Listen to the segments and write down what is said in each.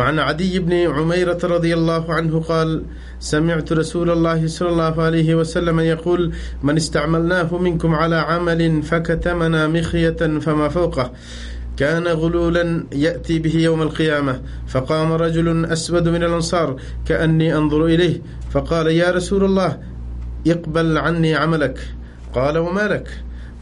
فعن عدي بن عميرة رضي الله عنه قال سمعت رسول الله صلى الله عليه وسلم يقول من استعملناه منكم على عمل فكتمنا مخية فما فوقه كان غلولا يأتي به يوم القيامة فقام رجل أسود من الأنصار كأني أنظر إليه فقال يا رسول الله اقبل عني عملك قال وما لك؟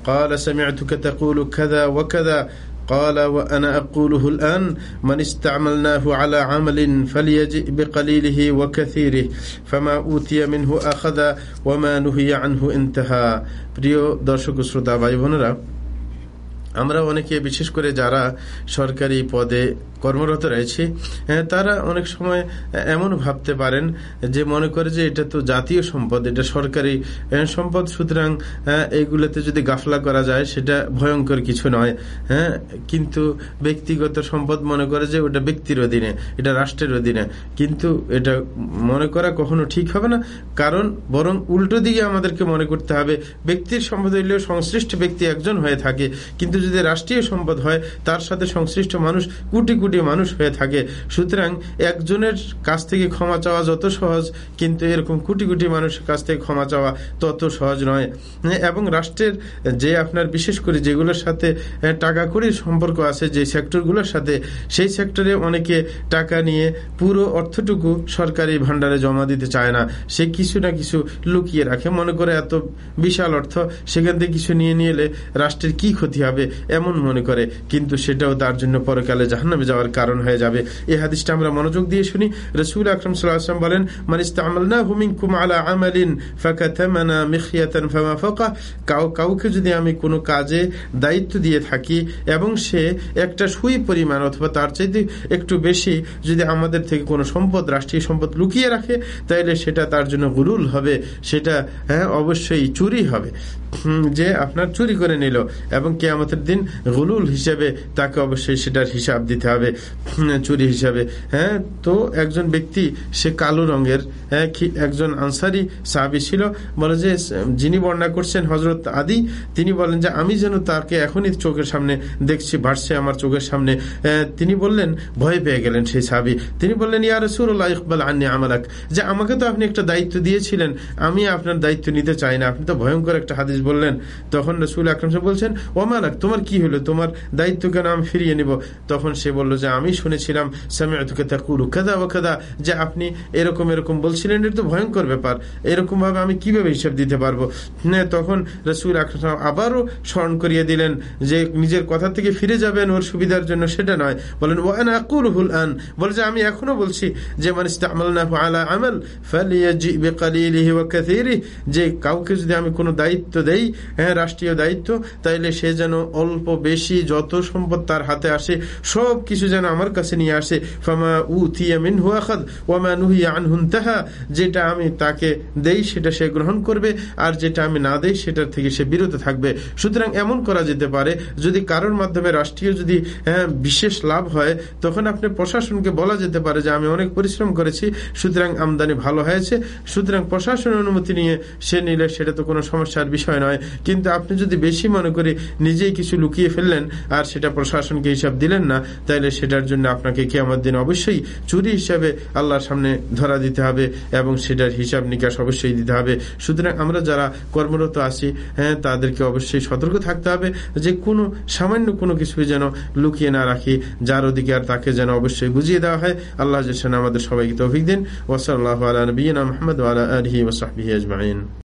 قال سمعتك تقول كذا وكذا قال وأنا أقوله الآن من استعملناه على عمل فليجئ بقليله وكثيره فما أوتي منه أخذ وما نهي عنه انتهى প্রিয় দর্শক শ্রোতা ভাই বোনেরা আমরা অনেকে বিশেষ করে যারা সরকারি পদে কর্মরত রয়েছে হ্যাঁ, তারা অনেক সময় এমন ভাবতে পারেন যে মনে করে যে এটা তো জাতীয় সম্পদ এটা সরকারি সম্পদ সুতরাং হ্যাঁ, এইগুলোতে যদি গাফলা করা যায় সেটা ভয়ঙ্কর কিছু নয় হ্যাঁ কিন্তু ব্যক্তিগত সম্পদ মনে করে যে ওটা ব্যক্তির অধীনে এটা রাষ্ট্রের অধীনে কিন্তু এটা মনে করা কখনো ঠিক হবে না কারণ বরং উল্টো দিকে আমাদেরকে মনে করতে হবে ব্যক্তির সম্পদ হইলেও সংশ্লিষ্ট ব্যক্তি একজন হয়ে থাকে কিন্তু যদি রাষ্ট্রীয় সম্পদ হয়, তার সাথে সংশ্লিষ্ট মানুষ কোটি কোটি মানুষ হয়ে থাকে। সুতরাং একজনের কাছ থেকে ক্ষমা চাওয়া যত সহজ, কিন্তু এরকম কোটি কোটি মানুষের কাছ থেকে ক্ষমা চাওয়া তত সহজ নয়। এবং রাষ্ট্রের যে আপনার বিশেষ করে যেগুলোর সাথে টাকা কড়ির সম্পর্ক আছে, যে সেক্টরগুলোর সাথে, সেই সেক্টরে অনেকে টাকা নিয়ে পুরো অর্থটুকু সরকারি ভান্ডারে জমা দিতে চায় না। সে কিছু না কিছু লুকিয়ে রাখে। মনে করে এত বিশাল অর্থ, সেখান থেকে কিছু নিয়ে নিয়ে এলে রাষ্ট্রের কি ক্ষতি হবে? এমন মনে করে, কিন্তু সেটাও তার জন্য পরকালে জাহান্নামে যাওয়ার কারণ হয়ে যাবে। এই হাদিসটা আমরা মনোযোগ দিয়ে শুনি। রসুল আকরম সাল্লাম বলেন কাউকে যদি আমি কোনো কাজে দায়িত্ব দিয়ে থাকি এবং সে একটা সুই পরিমাণ অথবা তার চাইতে একটু বেশি যদি আমাদের থেকে কোনো সম্পদ, রাষ্ট্রীয় সম্পদ লুকিয়ে রাখে, তাইলে সেটা তার জন্য গুরুল হবে। সেটা হ্যাঁ অবশ্যই চুরি হবে। যে আপনার চুরি করে নিল এবং কে কেয়ামতের দিন গুলুল হিসেবে তাকে অবশ্যই সেটার হিসাব দিতে হবে। চুরি হিসাবে হ্যাঁ? তো একজন ব্যক্তি, সে কালো রঙের হ্যাঁ একজন আনসারি সাহাবি ছিল, বলে যে, যিনি বর্ণনা করছেন হজরত আদি, তিনি বলেন যে, আমি যেন তাকে এখনই চোখের সামনে দেখছি, ভাসছে আমার চোখের সামনে। তিনি বললেন, ভয় পেয়ে গেলেন সেই সাহাবি। তিনি বললেন, ইয়া রসুল্লাহ ইকবাল আন্নি আমালাক। যে, আমাকে তো আপনি একটা দায়িত্ব দিয়েছিলেন। আমি আপনার দায়িত্ব নিতে চাই না। আপনি তো ভয়ঙ্কর একটা হাদিস বললেন তখন রসুল আকরম সাহেব বলছেন ও ওমালাক তোমার কি হলো? তোমার দায়িত্ব কেন আমি ফিরিয়ে নিব। তখন সে বলল যে আমি শুনেছিলাম সামিয়াতুকে তাকুরু কাদা ও কাদা যে আপনি এরকম এরকম বলছিলেন এটা তো ভয়ঙ্কর ব্যাপার। এরকম ভাবে আমি কীভাবে হিসাব দিতে পারব? হ্যাঁ, তখন রসুল আকরম সাহেব আবারও স্মরণ করিয়ে দিলেন যে নিজের কথা থেকে ফিরে যাবেন ওর সুবিধার জন্য সেটা নয়। বলেন ও ওয়ান আকুল হুল আন। বলে যে আমি এখনও বলছি যে মানে আমাল যে কাউকে যদি আমি কোনো দায়িত্ব দেই হ্যাঁ রাষ্ট্রীয় দায়িত্ব তাইলে সে যেন অল্প বেশি যত সম্পদ তার হাতে আসে সব কিছু যেন আমার কাছে নিয়ে আসে। ফামা উতিয়া মিনহু আখাদ ওয়া মা নুহিয়া আনহু ইনতাহা যেটা আমি তাকে দেই সেটা সে গ্রহণ করবে আর যেটা আমি না দেই সেটার থেকে সে বিরত থাকবে। সুতরাং এমন করা যেতে পারে যদি কারোর মাধ্যমে রাষ্ট্রীয় যদি হ্যাঁ, বিশেষ লাভ হয় তখন আপনি প্রশাসনকে বলা যেতে পারে যে আমি অনেক পরিশ্রম করেছি সুতরাং আমদানি ভালো হয়েছে। সুতরাং প্রশাসনের অনুমতি নিয়ে সে নিলে সেটা তো কোনো সমস্যার বিষয় নয়। কিন্তু আপনি যদি বেশি মনে করে নিজেই কিছু লুকিয়ে ফেললেন আর সেটা প্রশাসনকে হিসাব দিলেন না, তাইলে সেটার জন্য আপনাকে কি আমার দিন অবশ্যই চুরি হিসাবে আল্লাহর সামনে ধরা দিতে হবে এবং সেটার হিসাব নিকাশ অবশ্যই দিতে হবে। সুতরাং আমরা যারা কর্মরত আছি হ্যাঁ তাদেরকে অবশ্যই সতর্ক থাকতে হবে যে কোনো, সামান্য কোনো কিছু যেন লুকিয়ে না রাখি, যার অধিকার তাকে যেন অবশ্যই বুঝিয়ে দেওয়া হয়। আল্লাহ আমাদের সবাইকে তৌফিক দিন। ওসল আল্লাহ আলা নবীনা মোহাম্মদ আলা আলহি ওসাহি আজমাইন।